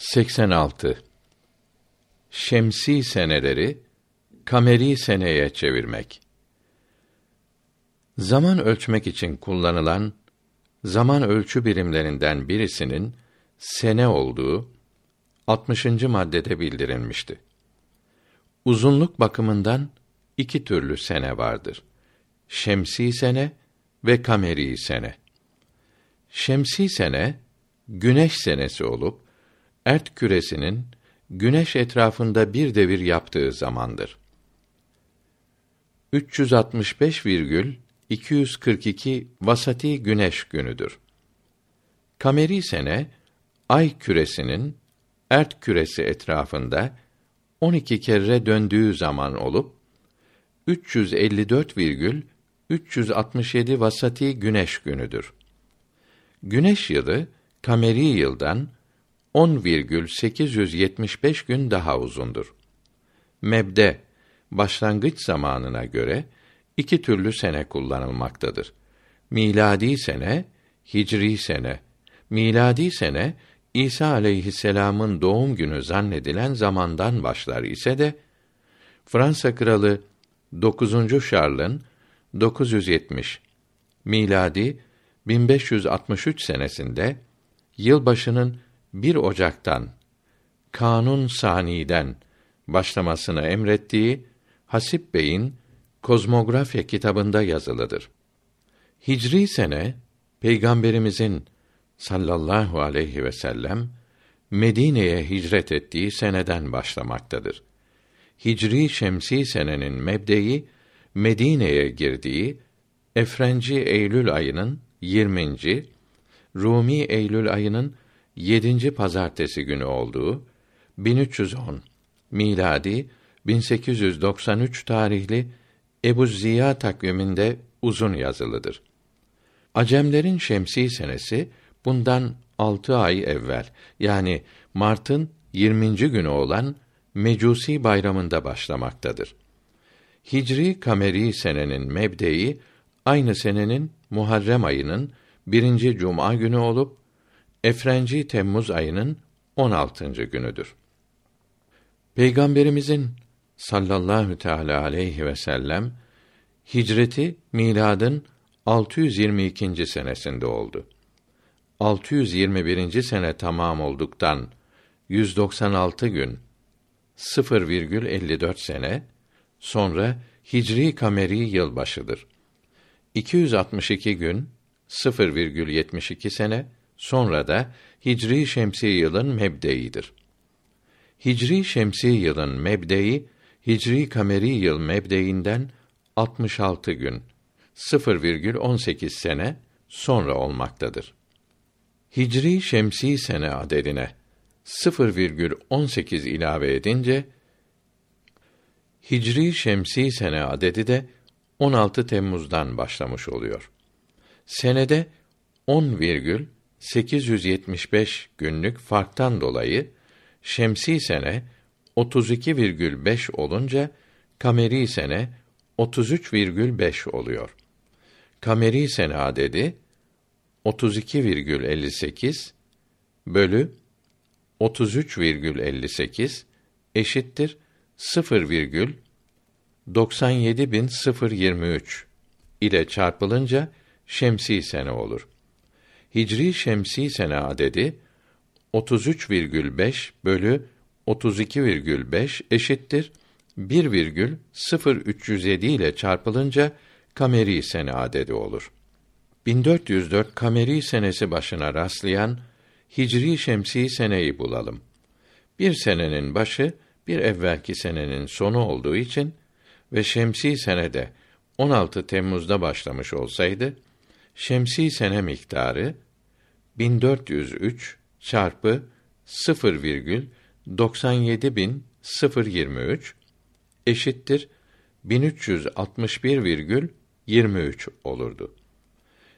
86 Şemsi seneleri kameri seneye çevirmek. Zaman ölçmek için kullanılan zaman ölçü birimlerinden birisinin sene olduğu 60. maddede bildirilmişti. Uzunluk bakımından iki türlü sene vardır. Şemsi sene ve kameri sene. Şemsi sene güneş senesi olup ert küresinin güneş etrafında bir devir yaptığı zamandır. 365,242 vasati güneş günüdür. Kameri sene ay küresinin ert küresi etrafında 12 kere döndüğü zaman olup 354,367 vasati güneş günüdür. Güneş yılı kameri yıldan 10,875 gün daha uzundur. Mebde başlangıç zamanına göre iki türlü sene kullanılmaktadır. Miladi sene, hicri sene. Miladi sene İsa aleyhisselam'ın doğum günü zannedilen zamandan başlar ise de Fransa kralı 9. Şarl'ın 970 miladi 1563 senesinde yılbaşının 1 Ocak'tan Kanun Sani'den başlamasını emrettiği Hasip Bey'in Kozmografya kitabında yazılıdır. Hicri sene Peygamberimizin sallallahu aleyhi ve sellem Medine'ye hicret ettiği seneden başlamaktadır. Hicri şemsi senenin mebdeyi Medine'ye girdiği Efrenci Eylül ayının 20. Rumi Eylül ayının 7. pazartesi günü olduğu 1310 miladi 1893 tarihli Ebu Ziya takviminde uzun yazılıdır. Acemlerin şemsi senesi bundan altı ay evvel yani Mart'ın 20. günü olan Mecusi bayramında başlamaktadır. Hicri kameri senenin mebdeyi aynı senenin Muharrem ayının birinci cuma günü olup Efrenci Temmuz ayının 16. günüdür. Peygamberimizin sallallahu teala aleyhi ve sellem hicreti miladın 622. senesinde oldu. 621. sene tamam olduktan 196 gün 0,54 sene sonra Hicri kameri yılbaşıdır. 262 gün 0,72 sene sonra da Hicri şemsi yılın mebdeidir. Hicri şemsi yılın mebdei Hicri kameri yıl mebdeinden 66 gün 0,18 sene sonra olmaktadır. Hicri şemsi sene adedine 0,18 ilave edince Hicri şemsi sene adedi de 16 Temmuz'dan başlamış oluyor. Senede 10,875 günlük farktan dolayı şemsi sene 32,5 olunca kameri sene 33,5 oluyor. Kameri sene adedi 32,58 bölü 33,58 eşittir 0,97023 ile çarpılınca şemsi sene olur. Hicri şemsi sene adedi 33,5 bölü 32,5 eşittir 1,0307 ile çarpılınca kameri sene adedi olur. 1404 kameri senesi başına rastlayan Hicri şemsi seneyi bulalım. Bir senenin başı bir evvelki senenin sonu olduğu için ve şemsi senede 16 Temmuz'da başlamış olsaydı şemsi sene miktarı 1403 çarpı 0,97023 eşittir 1361,23 olurdu.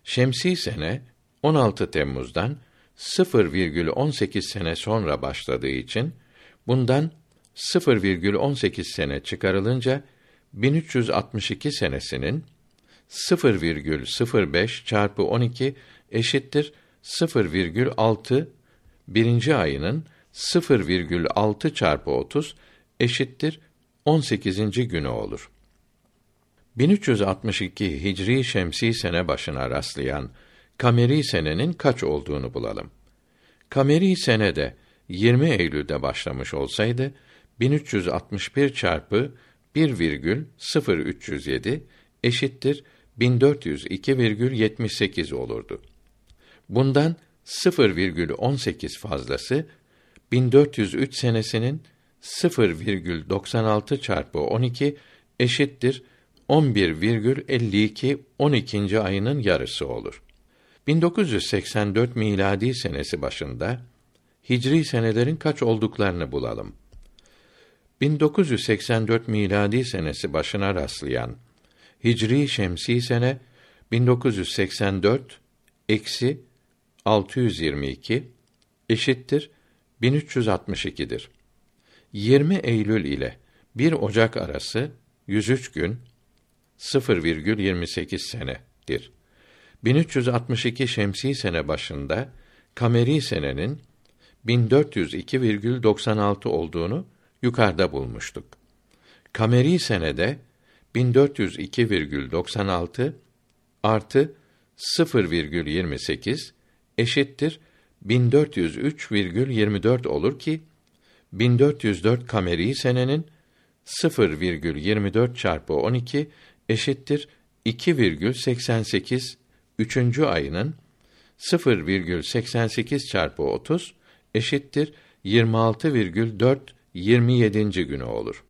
Şemsi sene 16 Temmuz'dan 0,18 sene sonra başladığı için bundan 0,18 sene çıkarılınca 1362 senesinin 0,05 çarpı 12 eşittir 0,6 birinci ayının 0,6 çarpı 30 eşittir 18. günü olur. 1362 Hicri Şemsi sene başına rastlayan kameri senenin kaç olduğunu bulalım. Kameri senede 20 Eylül'de başlamış olsaydı 1361 çarpı 1,0307 eşittir 1402,78 olurdu. Bundan 0,18 fazlası 1403 senesinin 0,96 çarpı 12 eşittir 11,52 12. ayının yarısı olur. 1984 miladi senesi başında Hicri senelerin kaç olduklarını bulalım. 1984 miladi senesi başına rastlayan Hicri şemsi sene 1984 eksi 622 eşittir 1362'dir. 20 Eylül ile 1 Ocak arası 103 gün 0,28 senedir. 1362 şemsi sene başında kameri senenin 1402,96 olduğunu yukarıda bulmuştuk. Kameri senede 1402,96 artı 0,28 eşittir 1403,24 olur ki 1404 kameri senenin 0,24 çarpı 12 eşittir 2,88 üçüncü ayının 0,88 çarpı 30 eşittir 26,4 27. günü olur.